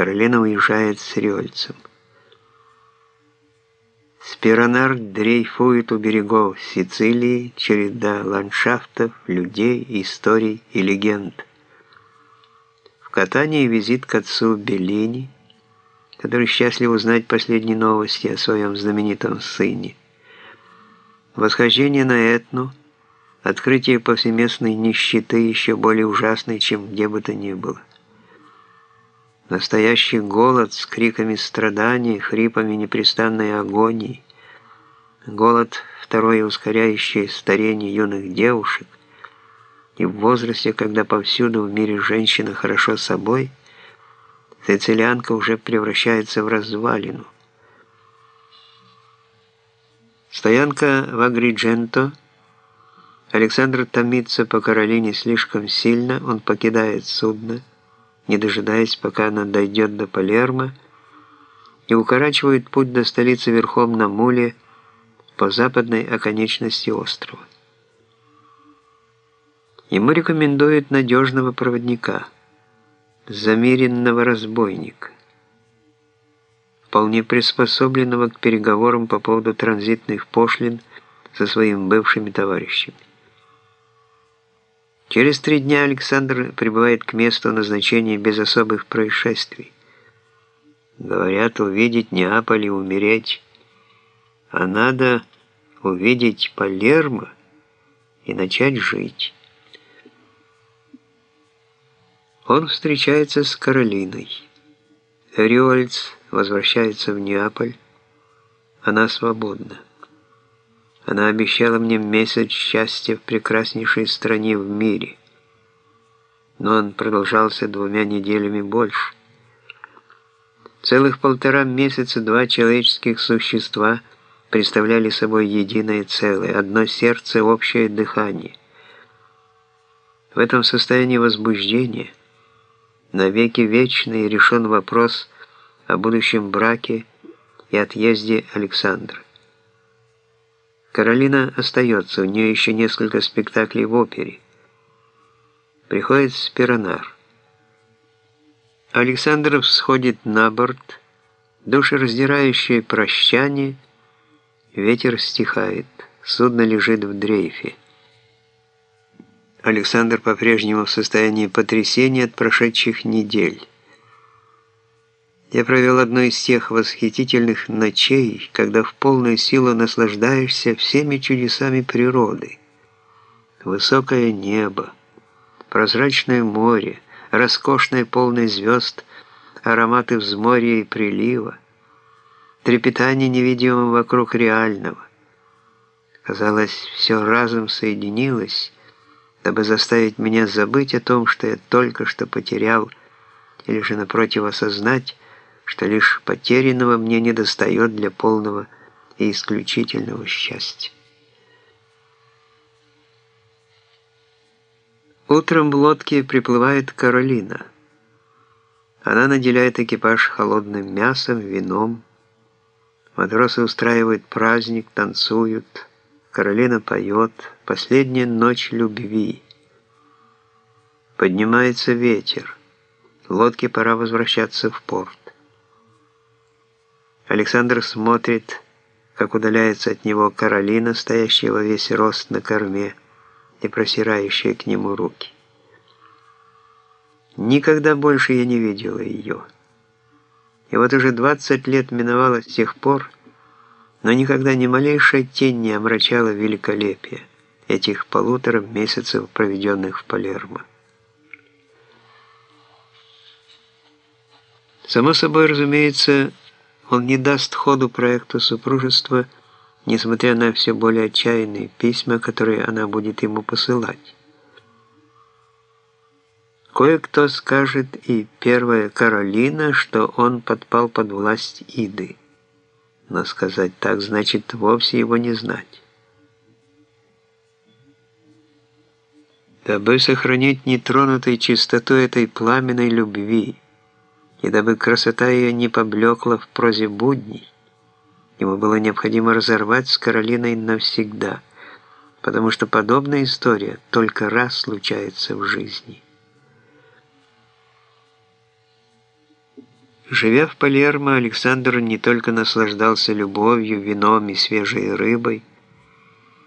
Каролина уезжает с Риольцем. Спиронар дрейфует у берегов Сицилии, череда ландшафтов, людей, историй и легенд. В катании визит к отцу Беллини, который счастлив узнать последние новости о своем знаменитом сыне. Восхождение на Этну, открытие повсеместной нищеты еще более ужасной, чем где бы то ни было. Настоящий голод с криками страданий, хрипами непрестанной агонии. Голод, второе ускоряющее старение юных девушек. И в возрасте, когда повсюду в мире женщина хорошо собой, сицилианка уже превращается в развалину. Стоянка в Агридженто. Александр томится по Каролине слишком сильно, он покидает судно не дожидаясь, пока она дойдет до Палермо, и укорачивает путь до столицы верхом на муле по западной оконечности острова. Ему рекомендуют надежного проводника, замеренного разбойника, вполне приспособленного к переговорам по поводу транзитных пошлин со своими бывшими товарищами. Через три дня Александр прибывает к месту назначения без особых происшествий. Говорят, увидеть Неаполь и умереть. А надо увидеть Палермо и начать жить. Он встречается с Каролиной. Риольц возвращается в Неаполь. Она свободна. Она обещала мне месяц счастья в прекраснейшей стране в мире. Но он продолжался двумя неделями больше. Целых полтора месяца два человеческих существа представляли собой единое целое, одно сердце, общее дыхание. В этом состоянии возбуждения навеки вечный решен вопрос о будущем браке и отъезде Александра. Каролина остается, у нее еще несколько спектаклей в опере. Приходит Спиронар. Александров сходит на борт, душераздирающее прощание, ветер стихает, судно лежит в дрейфе. Александр по-прежнему в состоянии потрясения от прошедших недель. Я провел одну из тех восхитительных ночей, когда в полную силу наслаждаешься всеми чудесами природы. Высокое небо, прозрачное море, роскошное полное звезд, ароматы взморья и прилива, трепетание невидимого вокруг реального. Казалось, все разом соединилось, дабы заставить меня забыть о том, что я только что потерял, или же напротив осознать, что лишь потерянного мне недостает для полного и исключительного счастья. Утром в лодке приплывает Каролина. Она наделяет экипаж холодным мясом, вином. Матросы устраивают праздник, танцуют. Каролина поет «Последняя ночь любви». Поднимается ветер. Лодке пора возвращаться в порт. Александр смотрит, как удаляется от него Каролина, стоящая во весь рост на корме и просирающая к нему руки. Никогда больше я не видела ее. И вот уже 20 лет миновало с тех пор, но никогда ни малейшая тень не омрачала великолепие этих полутора месяцев, проведенных в Палермо. Само собой, разумеется, он не даст ходу проекту супружества, несмотря на все более отчаянные письма, которые она будет ему посылать. Кое-кто скажет, и первая Каролина, что он подпал под власть Иды. Но сказать так значит вовсе его не знать. Дабы сохранить нетронутой чистоту этой пламенной любви, и дабы красота ее не поблекла в прозе будней, ему было необходимо разорвать с Каролиной навсегда, потому что подобная история только раз случается в жизни. Живя в Палермо, Александр не только наслаждался любовью, вином и свежей рыбой,